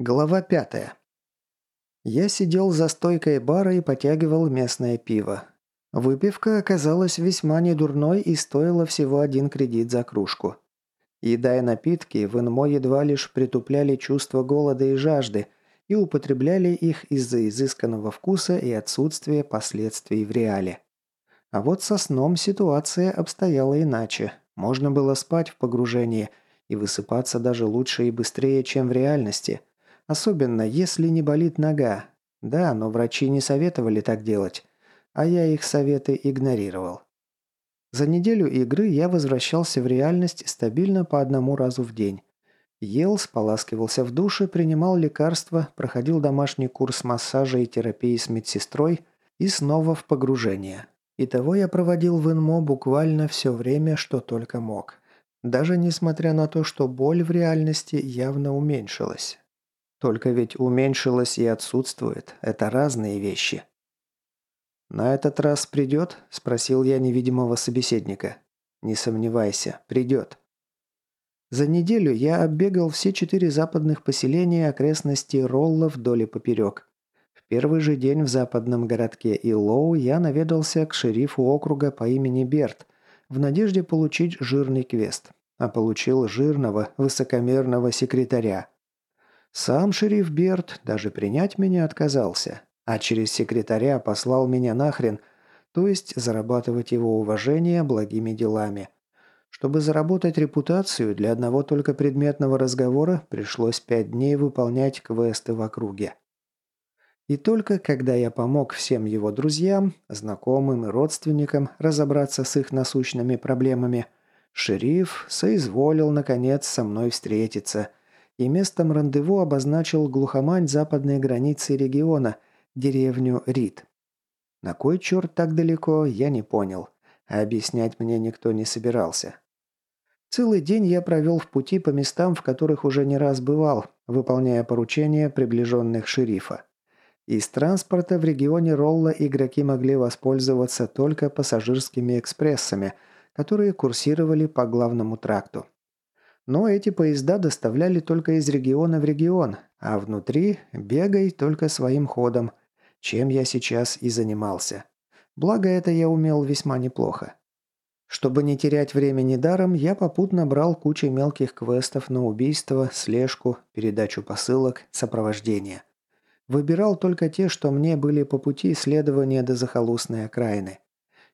Глава пятая. Я сидел за стойкой бара и потягивал местное пиво. Выпивка оказалась весьма недурной и стоила всего один кредит за кружку. Еда и напитки в Инмо едва лишь притупляли чувство голода и жажды и употребляли их из-за изысканного вкуса и отсутствия последствий в реале. А вот со сном ситуация обстояла иначе. Можно было спать в погружении и высыпаться даже лучше и быстрее, чем в реальности – Особенно, если не болит нога. Да, но врачи не советовали так делать. А я их советы игнорировал. За неделю игры я возвращался в реальность стабильно по одному разу в день. Ел, споласкивался в душе, принимал лекарства, проходил домашний курс массажа и терапии с медсестрой и снова в погружение. Итого я проводил в ИНМО буквально все время, что только мог. Даже несмотря на то, что боль в реальности явно уменьшилась. Только ведь уменьшилось и отсутствует. Это разные вещи. «На этот раз придет?» – спросил я невидимого собеседника. «Не сомневайся, придет». За неделю я оббегал все четыре западных поселения окрестностей Ролла вдоль и поперек. В первый же день в западном городке Илоу я наведался к шерифу округа по имени Берт в надежде получить жирный квест, а получил жирного, высокомерного секретаря – сам шериф Берт даже принять меня отказался, а через секретаря послал меня нахрен, то есть зарабатывать его уважение благими делами. Чтобы заработать репутацию, для одного только предметного разговора пришлось пять дней выполнять квесты в округе. И только когда я помог всем его друзьям, знакомым и родственникам разобраться с их насущными проблемами, шериф соизволил, наконец, со мной встретиться – и местом рандеву обозначил глухомань западной границы региона, деревню Рид. На кой черт так далеко, я не понял, а объяснять мне никто не собирался. Целый день я провел в пути по местам, в которых уже не раз бывал, выполняя поручения приближенных шерифа. Из транспорта в регионе Ролла игроки могли воспользоваться только пассажирскими экспрессами, которые курсировали по главному тракту. Но эти поезда доставляли только из региона в регион, а внутри бегай только своим ходом, чем я сейчас и занимался. Благо это я умел весьма неплохо. Чтобы не терять времени даром, я попутно брал кучу мелких квестов на убийство, слежку, передачу посылок, сопровождение. Выбирал только те, что мне были по пути исследования до захолустной окраины.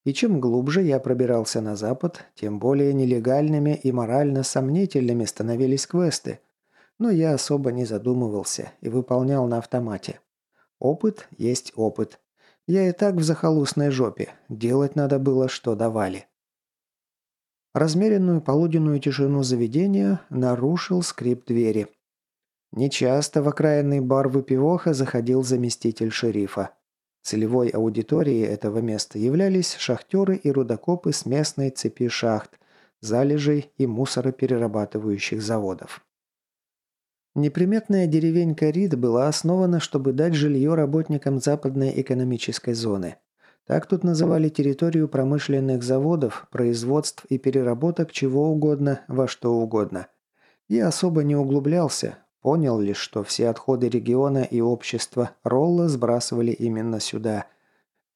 И чем глубже я пробирался на запад, тем более нелегальными и морально сомнительными становились квесты. Но я особо не задумывался и выполнял на автомате. Опыт есть опыт. Я и так в захолустной жопе. Делать надо было, что давали. Размеренную полуденную тишину заведения нарушил скрип двери. Нечасто в окраинный бар выпивоха заходил заместитель шерифа. Целевой аудиторией этого места являлись шахтеры и рудокопы с местной цепи шахт, залежей и мусороперерабатывающих заводов. Неприметная деревенька Рид была основана, чтобы дать жилье работникам западной экономической зоны. Так тут называли территорию промышленных заводов, производств и переработок чего угодно во что угодно. Я особо не углублялся, Понял лишь, что все отходы региона и общества Ролла сбрасывали именно сюда.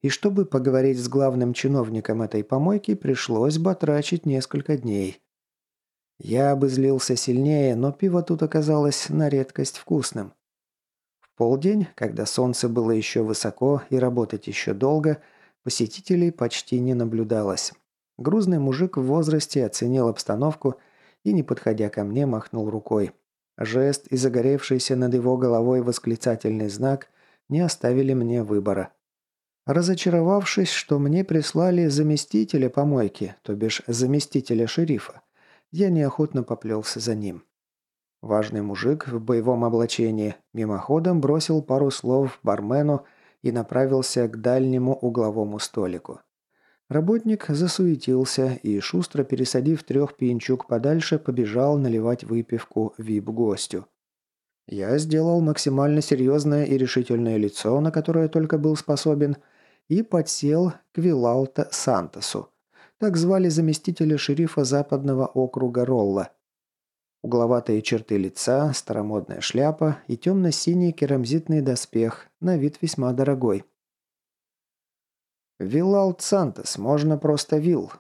И чтобы поговорить с главным чиновником этой помойки, пришлось батрачить несколько дней. Я обызлился сильнее, но пиво тут оказалось на редкость вкусным. В полдень, когда солнце было еще высоко и работать еще долго, посетителей почти не наблюдалось. Грузный мужик в возрасте оценил обстановку и, не подходя ко мне, махнул рукой. Жест и загоревшийся над его головой восклицательный знак не оставили мне выбора. Разочаровавшись, что мне прислали заместителя помойки, то бишь заместителя шерифа, я неохотно поплелся за ним. Важный мужик в боевом облачении мимоходом бросил пару слов бармену и направился к дальнему угловому столику. Работник засуетился и, шустро пересадив трех пьянчук подальше, побежал наливать выпивку вип-гостю. Я сделал максимально серьезное и решительное лицо, на которое только был способен, и подсел к Вилалта Сантосу. Так звали заместителя шерифа западного округа Ролла. Угловатые черты лица, старомодная шляпа и темно-синий керамзитный доспех, на вид весьма дорогой. «Виллалд Сантос, можно просто Вилл.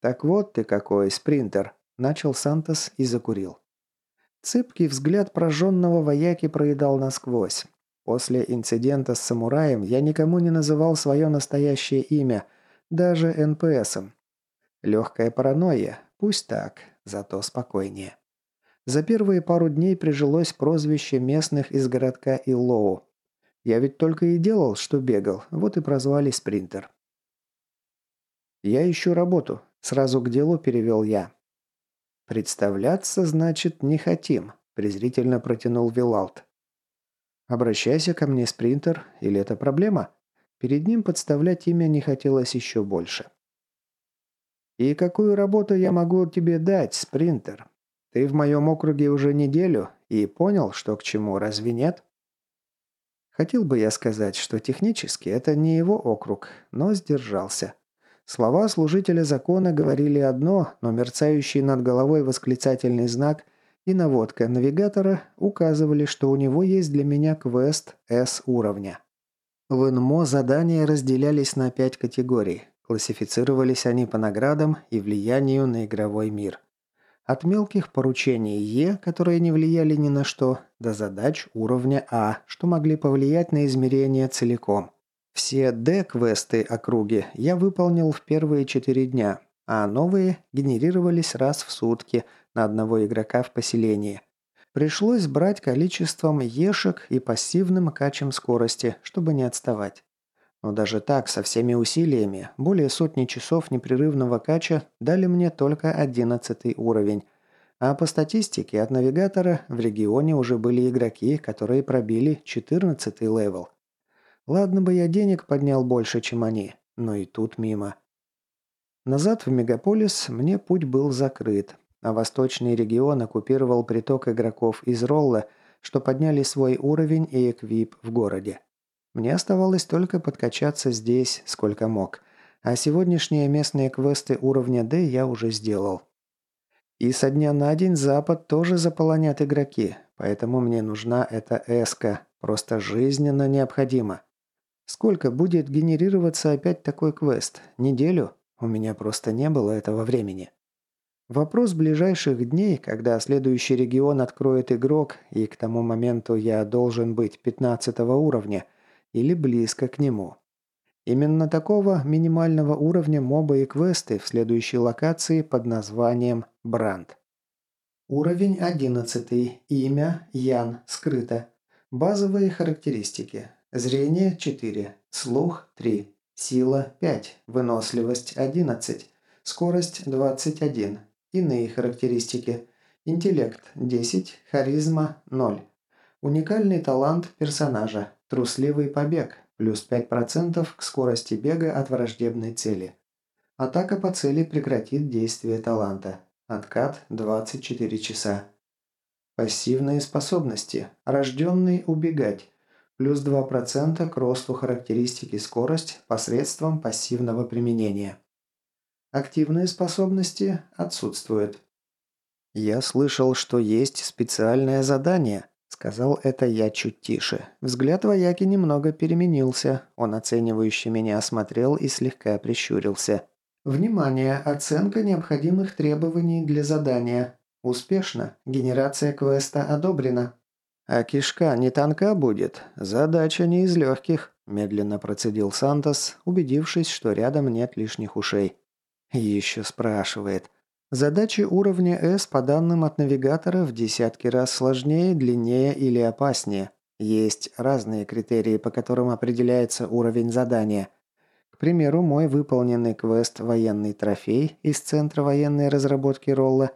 Так вот ты какой, спринтер», – начал Сантос и закурил. Цепкий взгляд прожженного вояки проедал насквозь. После инцидента с самураем я никому не называл свое настоящее имя, даже НПСом. Легкая паранойя, пусть так, зато спокойнее. За первые пару дней прижилось прозвище местных из городка Иллоу. Я ведь только и делал, что бегал, вот и прозвали Спринтер. «Я ищу работу», – сразу к делу перевел я. «Представляться, значит, не хотим», – презрительно протянул Вилалт. «Обращайся ко мне, Спринтер, или это проблема?» Перед ним подставлять имя не хотелось еще больше. «И какую работу я могу тебе дать, Спринтер? Ты в моем округе уже неделю и понял, что к чему, разве нет?» Хотел бы я сказать, что технически это не его округ, но сдержался. Слова служителя закона говорили одно, но мерцающий над головой восклицательный знак и наводка навигатора указывали, что у него есть для меня квест S уровня. В НМО задания разделялись на пять категорий. Классифицировались они по наградам и влиянию на игровой мир. От мелких поручений Е, которые не влияли ни на что, до задач уровня А, что могли повлиять на измерение целиком. Все Д-квесты округи я выполнил в первые четыре дня, а новые генерировались раз в сутки на одного игрока в поселении. Пришлось брать количеством ешек и пассивным качем скорости, чтобы не отставать. Но даже так, со всеми усилиями, более сотни часов непрерывного кача дали мне только 11 уровень. А по статистике от навигатора в регионе уже были игроки, которые пробили 14 level. Ладно бы я денег поднял больше, чем они, но и тут мимо. Назад в мегаполис мне путь был закрыт, а восточный регион оккупировал приток игроков из Ролла, что подняли свой уровень и эквип в городе. Мне оставалось только подкачаться здесь, сколько мог. А сегодняшние местные квесты уровня D я уже сделал. И со дня на день Запад тоже заполонят игроки, поэтому мне нужна эта эска, просто жизненно необходима. Сколько будет генерироваться опять такой квест? Неделю? У меня просто не было этого времени. Вопрос ближайших дней, когда следующий регион откроет игрок, и к тому моменту я должен быть 15 уровня – или близко к нему. Именно такого минимального уровня моба и квесты в следующей локации под названием «Бранд». Уровень 11. Имя Ян. Скрыто. Базовые характеристики. Зрение 4. Слух 3. Сила 5. Выносливость 11. Скорость 21. Иные характеристики. Интеллект 10. Харизма 0. Уникальный талант персонажа. Трусливый побег. Плюс 5% к скорости бега от враждебной цели. Атака по цели прекратит действие таланта. Откат 24 часа. Пассивные способности. Рожденный убегать. Плюс 2% к росту характеристики скорость посредством пассивного применения. Активные способности отсутствуют. Я слышал, что есть специальное задание – Сказал это я чуть тише. Взгляд вояки немного переменился. Он оценивающе меня осмотрел и слегка прищурился. «Внимание! Оценка необходимых требований для задания. Успешно. Генерация квеста одобрена». «А кишка не тонка будет. Задача не из легких», – медленно процедил Сантос, убедившись, что рядом нет лишних ушей. «Еще спрашивает. Задачи уровня S по данным от навигатора в десятки раз сложнее, длиннее или опаснее. Есть разные критерии, по которым определяется уровень задания. К примеру, мой выполненный квест «Военный трофей» из Центра военной разработки Ролла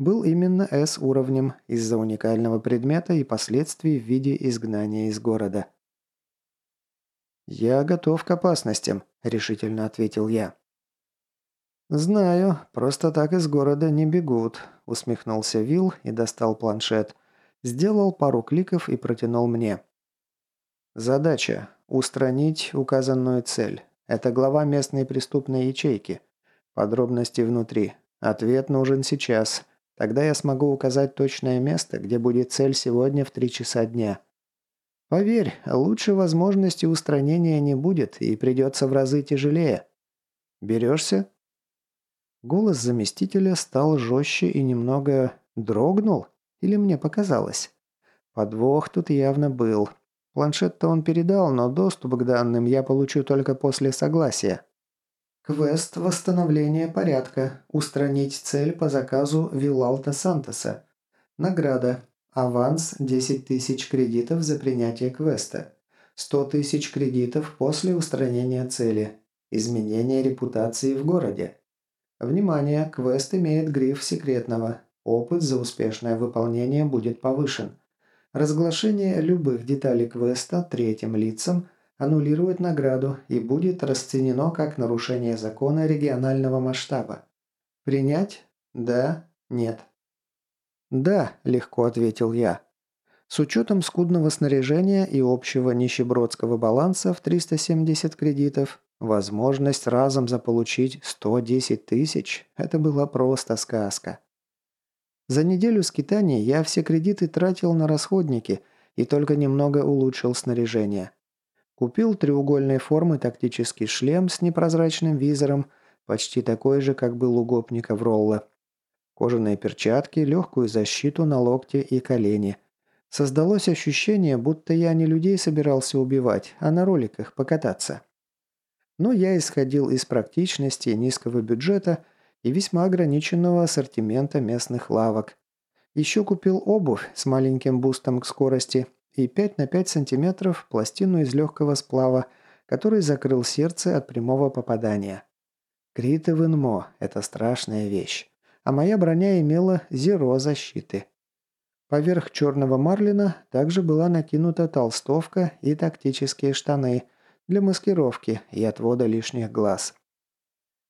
был именно S уровнем из-за уникального предмета и последствий в виде изгнания из города. «Я готов к опасностям», – решительно ответил я. «Знаю, просто так из города не бегут», – усмехнулся Вил и достал планшет. Сделал пару кликов и протянул мне. «Задача – устранить указанную цель. Это глава местной преступной ячейки. Подробности внутри. Ответ нужен сейчас. Тогда я смогу указать точное место, где будет цель сегодня в три часа дня. Поверь, лучше возможности устранения не будет и придется в разы тяжелее. Берешься?» Голос заместителя стал жестче и немного дрогнул, или мне показалось. Подвох тут явно был. Планшет-то он передал, но доступ к данным я получу только после согласия. Квест «Восстановление порядка». Устранить цель по заказу Вилалта Сантоса. Награда. Аванс 10 тысяч кредитов за принятие квеста. 100 тысяч кредитов после устранения цели. Изменение репутации в городе. Внимание! Квест имеет гриф секретного. Опыт за успешное выполнение будет повышен. Разглашение любых деталей квеста третьим лицам – аннулирует награду и будет расценено как нарушение закона регионального масштаба. Принять? Да? Нет? «Да», – легко ответил я. С учетом скудного снаряжения и общего нищебродского баланса в 370 кредитов, возможность разом заполучить 110 тысяч – это была просто сказка. За неделю скитаний я все кредиты тратил на расходники и только немного улучшил снаряжение – Купил треугольной формы тактический шлем с непрозрачным визором, почти такой же, как был у гопника в Ролла. Кожаные перчатки, легкую защиту на локте и колени. Создалось ощущение, будто я не людей собирался убивать, а на роликах покататься. Но я исходил из практичности, низкого бюджета и весьма ограниченного ассортимента местных лавок. Еще купил обувь с маленьким бустом к скорости – и 5 на 5 сантиметров пластину из легкого сплава, который закрыл сердце от прямого попадания. Криты в инмо – это страшная вещь, а моя броня имела зеро защиты. Поверх черного марлина также была накинута толстовка и тактические штаны для маскировки и отвода лишних глаз.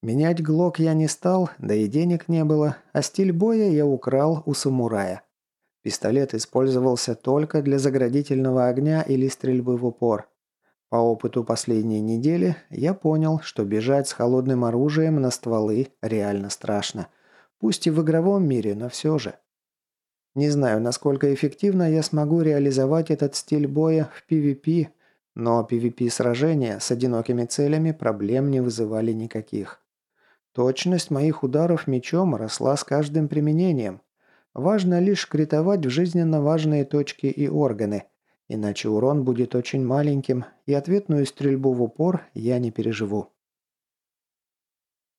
Менять глок я не стал, да и денег не было, а стиль боя я украл у самурая. Пистолет использовался только для заградительного огня или стрельбы в упор. По опыту последней недели я понял, что бежать с холодным оружием на стволы реально страшно. Пусть и в игровом мире, но все же. Не знаю, насколько эффективно я смогу реализовать этот стиль боя в PvP, но PvP-сражения с одинокими целями проблем не вызывали никаких. Точность моих ударов мечом росла с каждым применением, Важно лишь критовать в жизненно важные точки и органы, иначе урон будет очень маленьким, и ответную стрельбу в упор я не переживу.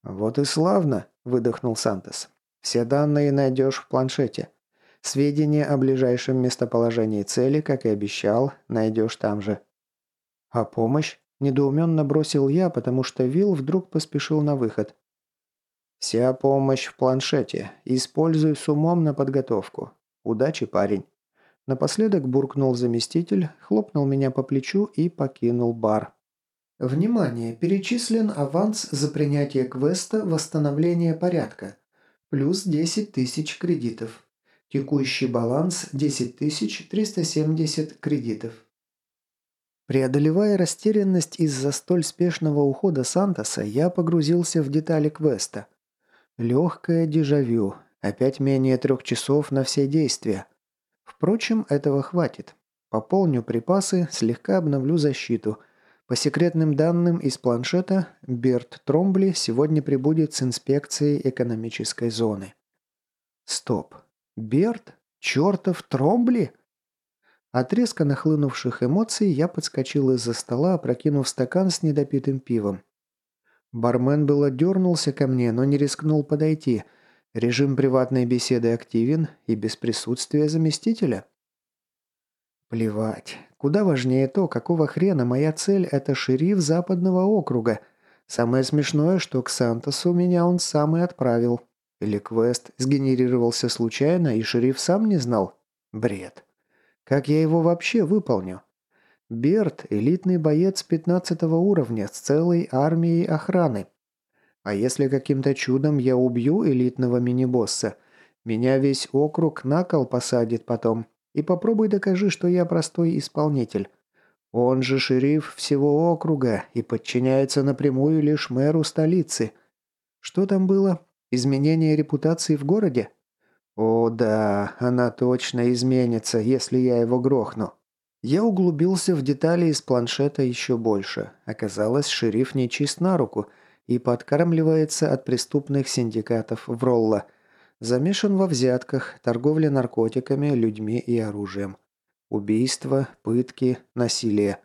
«Вот и славно», – выдохнул Сантос. «Все данные найдешь в планшете. Сведения о ближайшем местоположении цели, как и обещал, найдешь там же». «А помощь?» – недоуменно бросил я, потому что Вилл вдруг поспешил на выход. «Вся помощь в планшете. Используй с умом на подготовку. Удачи, парень». Напоследок буркнул заместитель, хлопнул меня по плечу и покинул бар. Внимание! Перечислен аванс за принятие квеста «Восстановление порядка». Плюс 10 тысяч кредитов. Текущий баланс 10 370 кредитов. Преодолевая растерянность из-за столь спешного ухода Сантоса, я погрузился в детали квеста. Легкое дежавю. Опять менее трех часов на все действия. Впрочем, этого хватит. Пополню припасы, слегка обновлю защиту. По секретным данным из планшета, Берт Тромбли сегодня прибудет с инспекцией экономической зоны. Стоп. Берт? Чертов Тромбли? От резко нахлынувших эмоций я подскочил из-за стола, опрокинув стакан с недопитым пивом. Бармен было дернулся ко мне, но не рискнул подойти. Режим приватной беседы активен и без присутствия заместителя. Плевать. Куда важнее то, какого хрена моя цель – это шериф западного округа. Самое смешное, что к Сантосу меня он сам и отправил. Или квест сгенерировался случайно, и шериф сам не знал. Бред. Как я его вообще выполню? Берт – элитный боец 15 уровня с целой армией охраны. А если каким-то чудом я убью элитного мини-босса, меня весь округ на кол посадит потом. И попробуй докажи, что я простой исполнитель. Он же шериф всего округа и подчиняется напрямую лишь мэру столицы. Что там было? Изменение репутации в городе? О да, она точно изменится, если я его грохну. Я углубился в детали из планшета еще больше. Оказалось, шериф не чист на руку и подкармливается от преступных синдикатов в Ролла. Замешан во взятках, торговле наркотиками, людьми и оружием. Убийства, пытки, насилие.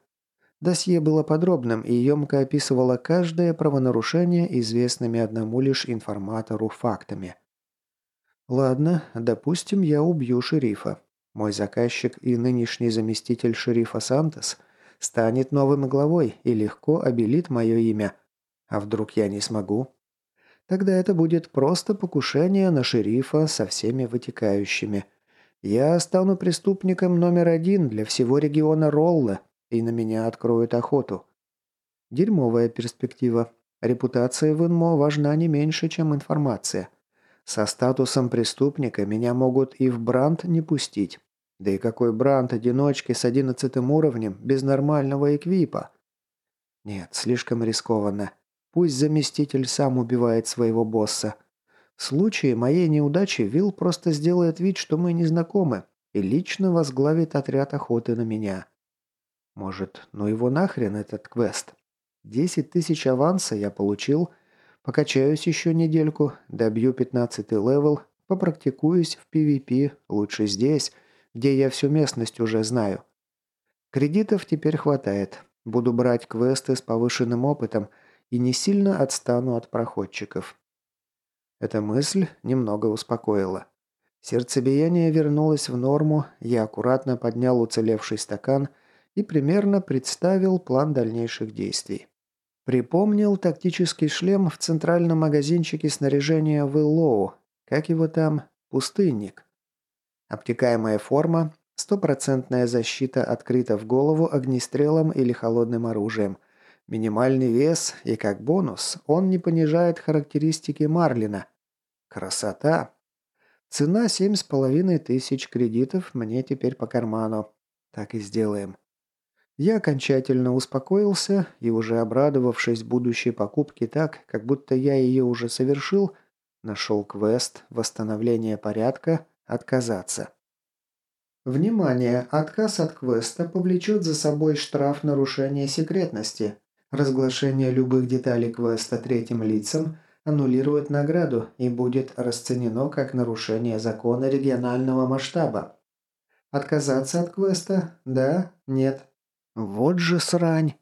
Досье было подробным и емко описывало каждое правонарушение известными одному лишь информатору фактами. Ладно, допустим, я убью шерифа. Мой заказчик и нынешний заместитель шерифа Сантос станет новым главой и легко обелит мое имя. А вдруг я не смогу? Тогда это будет просто покушение на шерифа со всеми вытекающими. Я стану преступником номер один для всего региона Ролла, и на меня откроют охоту. Дерьмовая перспектива. Репутация в ИНМО важна не меньше, чем информация. Со статусом преступника меня могут и в бранд не пустить. Да и какой бранд одиночки с одиннадцатым уровнем, без нормального эквипа? Нет, слишком рискованно. Пусть заместитель сам убивает своего босса. В случае моей неудачи Вилл просто сделает вид, что мы не знакомы, и лично возглавит отряд охоты на меня. Может, ну его нахрен этот квест? Десять тысяч аванса я получил – Покачаюсь еще недельку, добью пятнадцатый level, попрактикуюсь в PvP, лучше здесь, где я всю местность уже знаю. Кредитов теперь хватает. Буду брать квесты с повышенным опытом и не сильно отстану от проходчиков. Эта мысль немного успокоила. Сердцебиение вернулось в норму, я аккуратно поднял уцелевший стакан и примерно представил план дальнейших действий. Припомнил тактический шлем в центральном магазинчике снаряжения в Иллоу. Как его там? Пустынник. Обтекаемая форма, стопроцентная защита открыта в голову огнестрелом или холодным оружием. Минимальный вес и, как бонус, он не понижает характеристики Марлина. Красота! Цена семь с половиной тысяч кредитов мне теперь по карману. Так и сделаем. Я окончательно успокоился и, уже обрадовавшись будущей покупке так, как будто я ее уже совершил, нашел квест «Восстановление порядка. Отказаться». Внимание! Отказ от квеста повлечет за собой штраф нарушения секретности. Разглашение любых деталей квеста третьим лицам аннулирует награду и будет расценено как нарушение закона регионального масштаба. Отказаться от квеста? Да? Нет? Вот же срань.